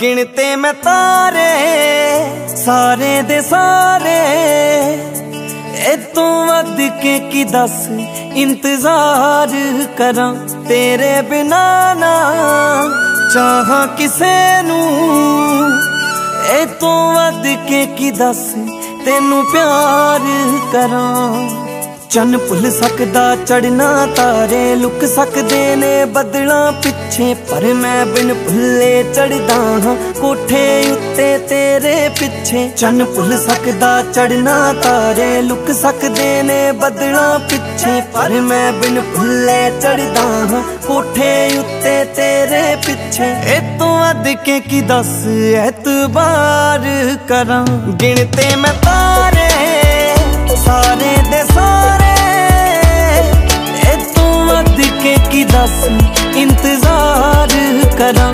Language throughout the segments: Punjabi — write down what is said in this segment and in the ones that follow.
ਗਿਣਤੇ ਮੈਂ ਤਾਰੇ, ਸਾਰੇ ਦੇ ਸਾਰੇ। ਇਹ ਤੋਂ ਵੱਧ ਕੇ ਕੀ ਦੱਸ ਇੰਤਜ਼ਾਰ ਕਰਾਂ ਤੇਰੇ ਬਿਨਾ ਨਾ। ਚਾਹਾਂ ਕਿਸੇ ਨੂੰ ਇਹ ਤੋਂ ਵੱਧ ਕੇ ਕੀ ਦੱਸ ਤੈਨੂੰ ਪਿਆਰ ਕਰਾਂ। ਚੰਨ ਭੁੱਲ ਸਕਦਾ ਚੜਨਾ ਤਾਰੇ ਲੁਕ ਸਕਦੇ ਨੇ, ਬਦਲਾਂ ਪਿੱਛੇ। ਪਰ ਮੈਂ ਬਿਨ ਭੁੱਲੇ ਚੜਦਾ ਹਾਂ, ਕੋਠੇ ਉੱਤੇ ਤੇਰੇ ਪਿੱਛੇ। ਚੰਨ ਭੁੱਲ ਸਕਦਾ ਚੜਨਾ ਤਾਰੇ ਲੁਕ ਸਕਦੇ ਨੇ, ਬਦਲਾਂ ਪਿੱਛੇ। ਪਰ ਮੈਂ ਬਿਨ ਭੁੱਲੇ ਚੜਦਾ ਹਾਂ, ਕੋਠੇ ਉੱਤੇ ਤੇਰੇ ਪਿੱਛੇ। ਇਹ ਤੋਂ ਵੱਧ ਕੇ ਕੀ ਦੱਸ ਐਤਬਾਰ ਕਰਾਂ? ਗਿਣਤੇ ਮੈਂ ਤਾਰੇ, ਸਾਰੇ ਦੇ ਸਾਰੇ ਦੱਸ ਇੰਤਜ਼ਾਰ ਕਰਾਂ।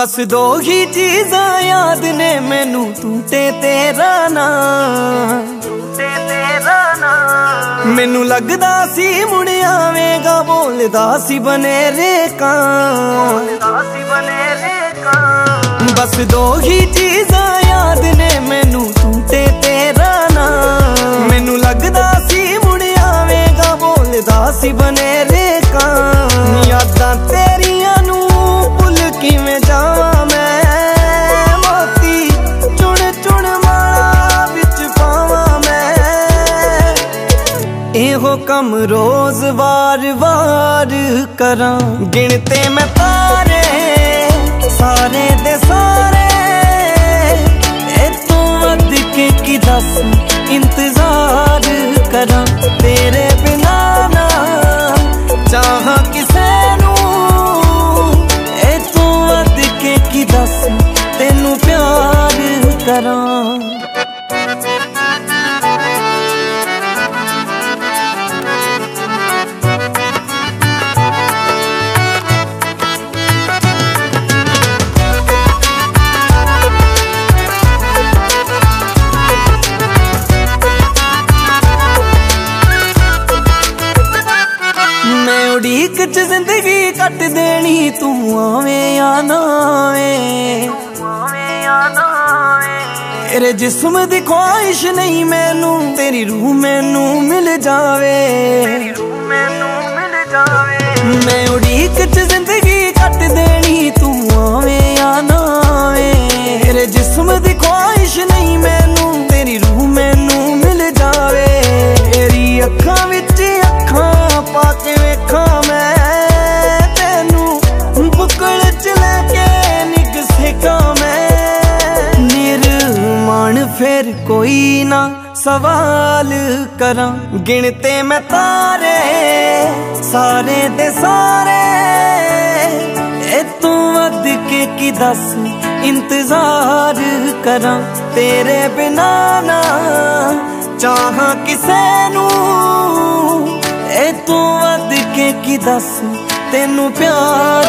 ਬਸ ਦੋ ਹੀ ਚੀਜ਼ਾਂ ਯਾਦ ਨੇ ਮੈਨੂੰ ਤੂੰ ਤੇ ਤੇਰਾ ਨਾਂ ਮੈਨੂੰ ਲੱਗਦਾ ਸੀ ਮੁੜ ਆਵੇਂਗਾ ਬੋਲਦਾ ਸੀ ਬਨੇਰੇ ਕਾਂ। ਬੋਲਦਾ ਸੀ ਬਨੇਰੇ ਕਾਂ। ਬਸ ਦੋ ਹੀ ਚੀਜ਼ਾਂ ਯਾਦ ਨੇ ਮੈਨੂੰ ਤੂੰ ਤੇ ਤੇਰਾ ਨਾਂ ਮੈਨੂੰ ਲੱਗਦਾ ਸੀ ਮੁੜ ਆਵੇਂਗਾ ਬੋਲਦਾ ਸੀ ਬਨੇਰੇ ਕੰਮ ਰੋਜ਼ ਵਾਰ-ਵਾਰ ਕਰਾਂ। ਗਿਣਤੇ ਮੈਂ ਤਾਰੇ ਸਾਰੇ ਦੇ ਸਾਰੇ। ਇਹ ਤੋਂ ਵੱਧ ਕੇ ਕੀ ਦੱਸ? ਇੰਤਜ਼ਾਰ ਮੈਂ ਚ ਜ਼ਿੰਦਗੀ ਕੱਟ ਦੇਣੀ, ਤੂੰ ਆਵੇਂ ਆ ਨਾ ਆਵੇਂ। ਤੇਰੇ ਜਿਸਮ ਦੀ ਖੁਆਇਸ਼ ਨਹੀਂ ਮੈਨੂੰ, ਤੇਰੀ ਰੂਹ ਮੈਨੂੰ ਮਿਲ ਜਾਵੇ। ਕੋਈ ਨਾ ਸਵਾਲ ਕਰਾਂ। ਗਿਣਤੇ ਮੈਂ ਤਾਰੇ, ਸਾਰੇ ਦੇ ਸਾਰੇ। ਇਹ ਤੋਂ ਵੱਧ ਕੇ ਕੀ ਦੱਸ, ਇੰਤਜ਼ਾਰ ਕਰਾਂ। ਤੇਰੇ ਬਿਨਾ ਨਾ ਚਾਹਾਂ ਕਿਸੇ ਨੂੰ। ਇਹ ਤੋਂ ਵੱਧ ਕੇ ਕੀ ਦੱਸ, ਤੈਨੂੰ ਪਿਆਰ